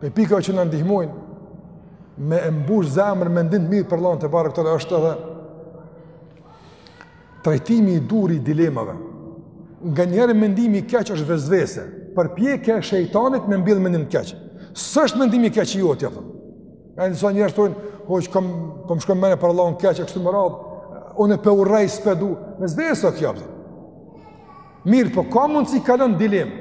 Prej pikave që na ndihmojnë me e mbush zemrën mendim të mirë për Allahun tebareke ve teala është edhe trajtimi i duhur i dilemave. Nganjëherë mendimi i keq është vesvese, përpjekje e shejtanit me mbjellë mendim të keq. S'është mendimi i keq i joti, a po. Njerëzit nganjëherë thonë, hoxhë kom, po m'shkon mendja për Allahun keq e kështu me radhë, unë pe urrej s'pe du, vesvese o kjo, a po. Mirëpo ka mundësi kalon në dilemë.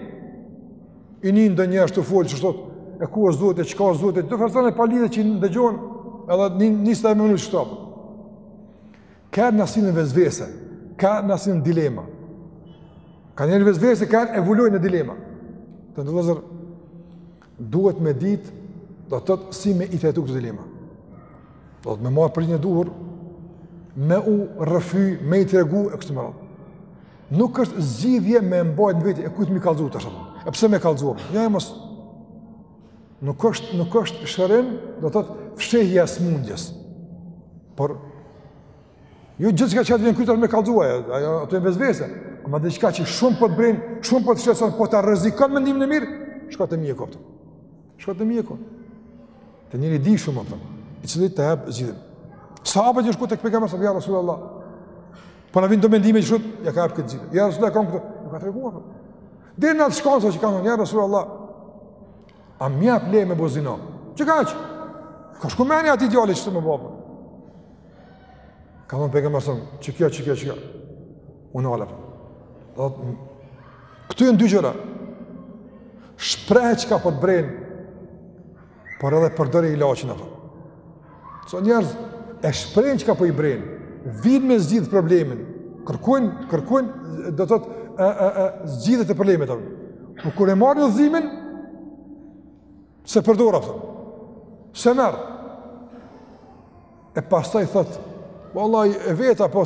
I nin ndonjë ashtu folë qështu, e ku është Zoti, çka është Zoti, të fërësën e palidhje që i dëgjon, edhe nis të e menu qështu. Kanë nasin vesvese, kanë nasin dilema. Ka nganjëherë vesvese, kanë evoluojnë në dilema. Të nderuar vëllezër duhet me ditë, do të thotë si me i trajtu këto dilema. Do të me marë personin e duhur, me u rrëfy, me i tregu, e kështu me radhë. Nuk është zgjidhje me mbajt në veti, e kujt me i kallzu të shumë. E pse me kallzu? Ja e mos. Nuk është, nuk është shërim, do të thotë, fshehja e sëmundjes. Por, jo gjithçka që të vjen kujt me kallzu, a jo, ato janë vesvese. Ma diçka që shumë po të bren, shumë po të shqetëson, po ta rrezikon mendimin e mirë, shko te mjeku, apo. Shko te mjeku. Te njeri i dijshëm, apo, i cili të jep zgjidhje. Sahabët kanë shku tek Pejgamberi, ja Rasulullah, Po na vijnë do mendime që shut, ja ka hap këtë xhip. Ja s'do kam këtë. Nuk ka treguar. Dhe në atë shkollë që kanë ja Rasul Allah. A më jap leje me bo zina. Çka ka që? Ka shku me ni atij djali që me ba, apo. Ka thonë Pejgamberi, qe kjo, qe kjo, qe kjo. Unë alë, dhe këto janë dy gjëra. Shpreh çka po të bren, por edhe përdori ilaçin apo. Ca njerëz e shprehin çka po i bren, vijn me zgjidh problemin, kërkojn, kërkojn, do të thotë, ë ë ë zgjidhje të problemit apo. Po kur e marrin udhëzimin, s'e përdor apo. S'e merr. E pastaj thot, vallahi e veta po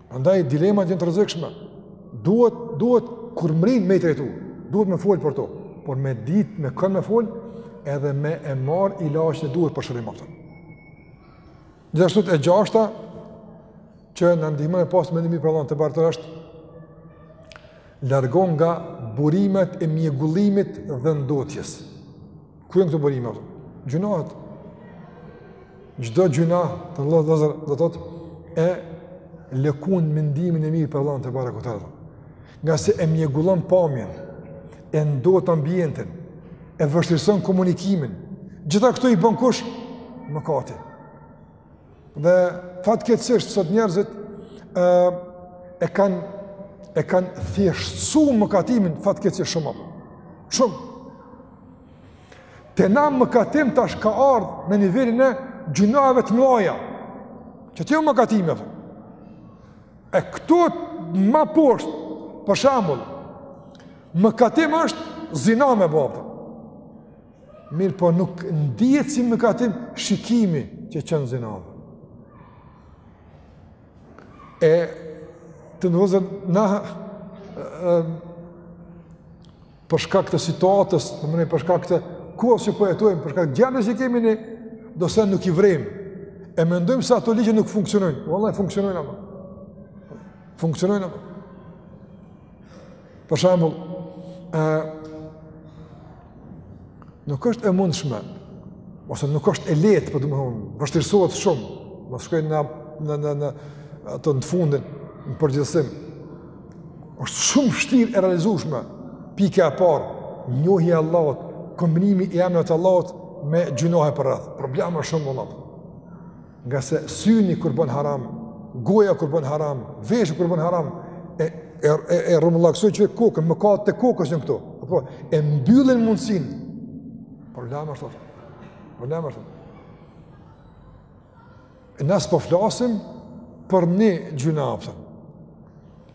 Andaj dilemat janë të rrezikshme. Duhet duhet kur mrrin me i trajtu, duhet me fol për to, por me ditë me kënd me fol edhe me e marr ilaçin e duhur për shërim apo. Gjithashtu e gjashta që na ndihmon me pas mendim për Allahun tebareke është largimi nga burimet e mjegullimit dhe ndotjes. Ku janë këto burime? Gjynahet. Çdo gjynah, vëllezër, do të thotë, e lëkund mendimin e mirë për Allahun tebareke ve teala. Ngase e mjegullon pamjen, e ndot ambientin, e vështirëson komunikimin. Gjitha këto i bën kush? Mëkati. Dhe fatkeqësisht sot njerëzit ë e kanë e kanë thjeshtësu mëkatimin fatkeqësisht shumë. Shumë. Te na mëkatim tash ka ardh në nivelin e gjynaheve të mëdhaja. Që të jetë mëkatim apo. E këto ma poshtë, për shembull, mëkatim është zina me ba, apo. Mirëpo nuk ndihet si mëkatim shikimi që çon në zina. E vëllezër, na për shkak të situatës, domethënë për shkak të kohës që po jetojmë, për shkak të gjendjes që kemi ne, ndoshta nuk i vrejmë. E mendojmë se ato ligje nuk funksionojnë. Vallahi, funksionojnë ato. Funksionojnë ato. Për shembull, ë nuk është e mundshme ose nuk është e lehtë, po domethënë, vështirësohet shumë. Mos shkoj në në në në ato në fundin në përgjithësim. Është shumë vështirë e realizueshme pika e parë, njohja e Allahut, kombinimi i emnit të Allahut me gjynahe përreth. Probleme shumë mëdha. Ngase syni kur bën haram, goja kur bën haram, veshi kur bën haram, e, e, e, e rrëmullaksojnë kokën, mëkate të kokës janë këto, apo, e mbyllin mundësin, problem është, problem është. E nëse po flasim për një gjynah, apëtëm,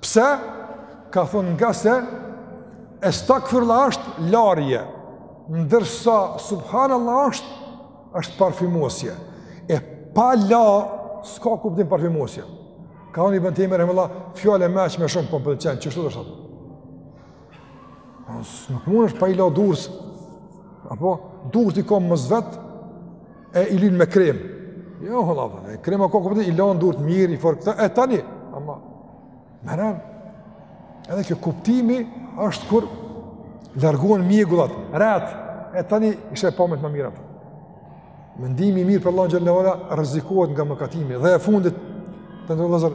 Pse? Ka thonë ngase Estakfirullah është larje, ndërsa Subhanallah është, është parfimosje. E pa la, s'ka kuptim parfimosje. Ka thonë Ibn Tejmije, rahimehullah, fjalë me që me shumë, po më pëlqen, që shtu dhe shtu? Nuk mundesh pa i la durt, apo durt i ka më zvetë, e i lyn me krem. Jo, hola, po, e krema ka kuptim, i lan durët mirë, i forë këta, e tani, ama, mërën, edhe kjo kuptimi është kur largohen mjegullat, retë, e tani i sheh pamjet më mirë atë. Mendimi i mirë për Allahun xhele ue ala, rrezikohet nga mëkatimi, dhe e fundit, të nderuar vëllezër,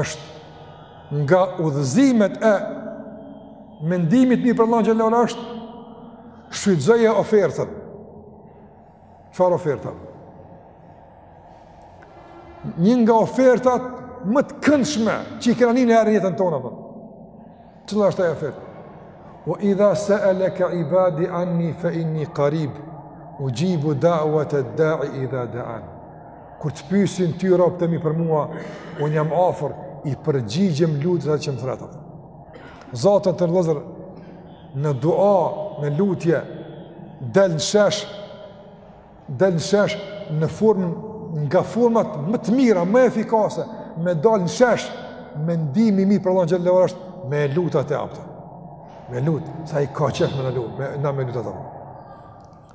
është nga udhëzimet e mendimit të mirë për Allahun xhele ue ala është, Shfrytëzoje ofertën. Çfarë oferta? Një nga ofertat më të këndshme që i kena ni najherë në jetën tonë apo? Cila është ajo ofertë? Wa idha sa'alaka ibadi anni fa inni qarib ujibu da'wata ad-da'i idha da'an. Kur të pyesin ty robtë e mi për mua, un jam afër, i përgjigjem lutjes që më thret. Zotën të rrezë në dua, në lutje, del në shesh, del në shesh në formë nga format më të mira, më efikase, me dal në shesh, mendimi i mirë për Allahun xhele ue ala është, me e lut atë apëta. Me lutë, se ai ka qef me në lutë, me, na me lutë atë apëta.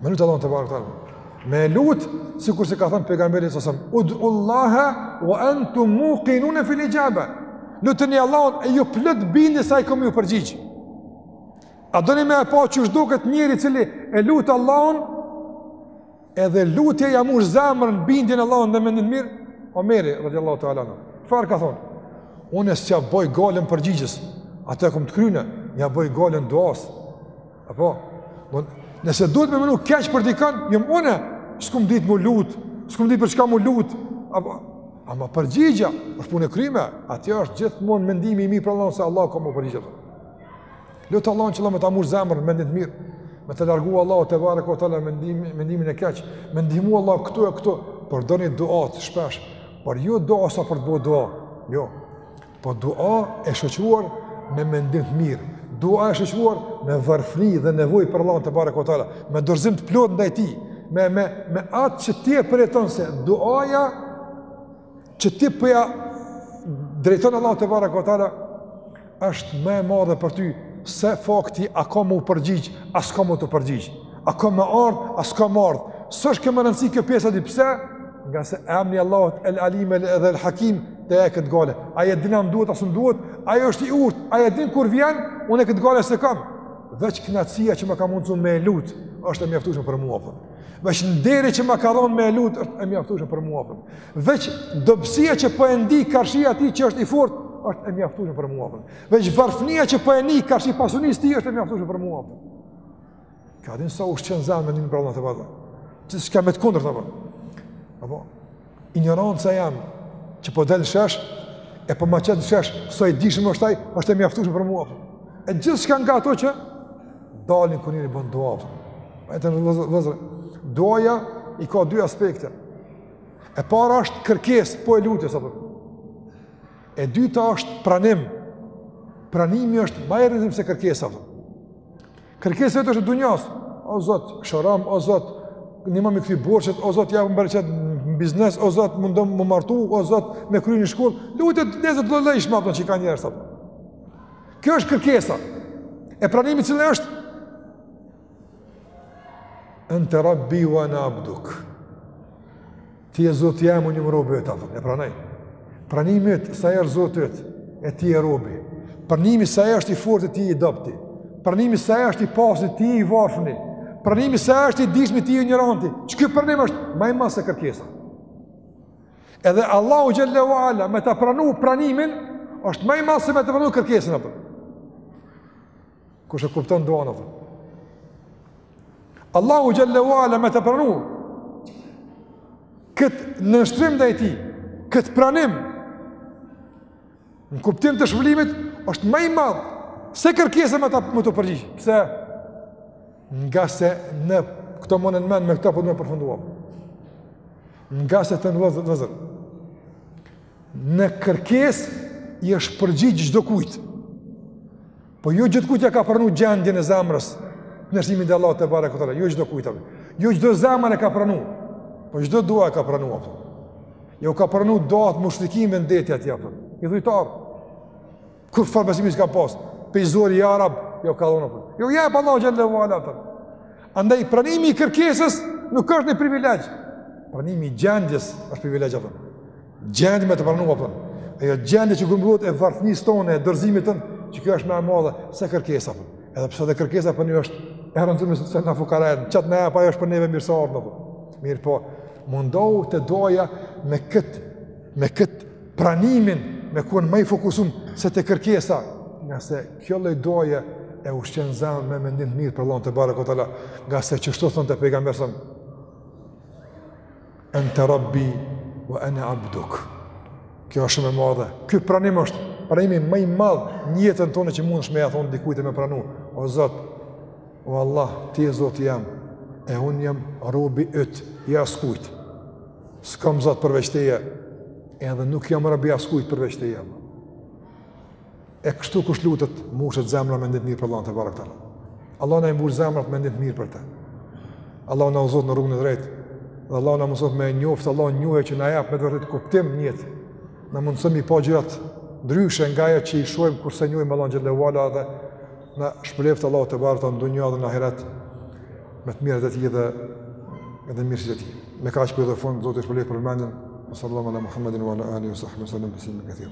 Me lutë Allahun tebareke ue teala. Me lutë, sikurse ka thënë pejgamberi alejhi selam, ud'ullahe ue entum mukinune bil ixhabe. Luteni Allahun e ju plot bindje se ai ka me ju përgjigjë. A doni me e pa që është do këtë njeri i cili e lut Allahun, edhe lutja ia mbush zemrën bindje në Allahun dhe mendim të mirë, Omeri, radijallahu teala anhu. Çfarë ka thonë, unë s'ja boj gajlen përgjigjes, atë e kom të kryme, ja boj gajlen duasë, Apo, bon, nëse duhet me menu keq për dikën, jam unë, s'kom ditë me lut, s'kom ditë për çka me lut. Apo, ama përgjigja, është punë e kryme, aty është gjithmonë mendimi i mirë për Allahun se Allahu ka me u përgjigj. Lut Allahun që Allahu me ta mush zemrën me mendim të mirë. Me ta largu Allahu tebareke ue teala mendim mendimin e keq. Me ndihmu Allahu këtu e këtu, përdorni duat shpesh, por jo dua sa për të bo dua. Jo. Po dua e shoqëruar me mendim të mirë, dua e shoqëruar me varfëri dhe nevojë për Allahun tebareke ue teala, me dorëzim të plotë ndaj tij, me me me atë që ti e përjeton se duaja që ti po ja drejton Allahut tebareke ue teala është më e madhe për ty se fakti a ka me u përgjigj, a s'ka me t'u përgjigj. A ka me ardhë, a s'ka me ardhë. S'është me rëndësi kjo pjesë, a di pse? Ngase emni i Allahut, el alim, el edhe el hakim, ta hek këtë gajle. Ai e din a më duhet, a s'më duhet, ai është i urtë, ai e din kur vjen, unë këtë gajle s'e kam. Veç knaqësia që më ka mundësu me e lutë, është e mjaftushme për mua apo. Veç nderi që më ka dhonë me e lutë, është e mjaftushme për mua apo. Veç dobsia që po e ndi karshi atij që është i fortë, është e mjaftushme për mua apo. Veç varfnia që po e ndi karshi pasunisë tij, është e mjaftushme për mua apo. Ka din sa ushqen zemra një problem të vërtetë. Ti s'ka me të kundërt apo? Apo injoranca jem që po del n'shesh e po ma qet n'shesh, sa i dishëm është ai, është e mjaftushme për mua. E gjithçka nga ato që dalin kur njeri bën dua. E të nderum vllezër, duaja i ka dy aspekte. E para është kërkesë, po e lut, apo. E dyta është pranim. Pranimi është ma i rëndsishëm se kërkesa, apo. Kërkesa vetë është e dunjasë. O Zot, shërom, o Zot, nimom me i kthy borxhet, o Zot, jepëm bereqet në biznes, o Zot, m'ndihmo me u martu, o Zot, me kry një shkollë, lutjet e njerëzve të llojllojshme apo që i ka njeri apo. Kjo është kërkesa. E pranimi cili është? Ente rabbi ue ene abduk. Ti je Zoti jem, unë jam robi yt, apo e pranoj. Pranimi yt se ai është Zoti yt, e ti je robi. Pranimi se ai është i forti, ti i dobti. Pranimi se ai është i pasuni, ti i varfni. Pranimi se ai është i dishmi, ti injoranti. Qiky pranim është ma i madh se kërkesa. Edhe Allahu xhelle ue ala me ta pranu pranimin është ma i madh se me ta pranu kërkesën apo. Kush e kupton duan apo? Allahu xhelle ue ala me ta pranu kët nënshtrim ndaj tij, kët pranim në kuptim të shpërblimit është ma i madh se kërkesa me t'u përgjigj. Pse? Ngase në këto mund të mend me këto po du me përfundu. Ngase të nderum vllezër. Në kërkesë i është përgjigj çdo kujt. Po jo gjithkujt ia ka pranu gjendjen e zemrës, nënshtrimin e, Allahu tebareke ve teala, jo çdo kujt ia. Jo çdo zemër e ka pranu, po çdo dua e ka pranu, a kupton. Ju ka pranu duatë mushrikëve në det atje, a kupton. Idhujtarë. Kur fare besim s'ka pas, prej zori ja Rab, ju ka dhon, apo. Ju jep Allahu xhel-le ve ala, apo. Andaj pranimi i kërkesës nuk është një privilegj. Pranimi i gjendjes është privilegj apo. Gjendje me ta pranu apo. Ajo gjendje që grumbullohet e varfnisë tonë e dorëzimit tonë, që kjo është më e madhe se kërkesa apo. Edhe pse edhe kërkesa për ne është e rëndësishme se na fukara jem. Çka t'na jap ajo është për neve mirëseardhë apo. Mirëpo, mundohu te duaja me kët me kët pranimin me kon ma i fokusum se te kërkesa, ngase kjo lloj duaje e ushqen zemrën me mendim të mirë për Allahun tebareke ve teala, ngase qështu thonte pejgamberi son. Anta rabbi wa ana abduk. Kjo është shumë e madhe. Ky pranim është pranimi më i madh në jetën tonë që mundesh me ia thon dikujt e me pranu. O Zot, o Allah, ti je Zoti jem e un jam robi yt, i askujt. S'kam zot përveç teje, edhe nuk jam robi i askujt përveç teje. E kështu kush lutet, mbushet zemra me mendim të mirë për Allahun tebareke ve teala. Allahu na i mbushtë zemrat me mendim të mirë për te. Allahu na udhëzoftë në rrugën e drejtë, dhe Allahu na mundësoftë me njoftë Allahun, njohje që na jep me të vërtetë kuptim në jetë, na mundëson me i pa gjërat ndryshe nga ajo që i shohim kur s'e njohim Allahun xhel-le ve ala dhe Na shpërbleftë Allahu tebareke ve teala në dunja dhe në ahiret me të mirat e tij dhe edhe mirësitë e tij. Me kaq përfundoj, Zoti ju shpërbleftë për vëmendjen sallallahu ala muhammedin wa ala alihi wa sahbihi wa sallam tasliman kathira.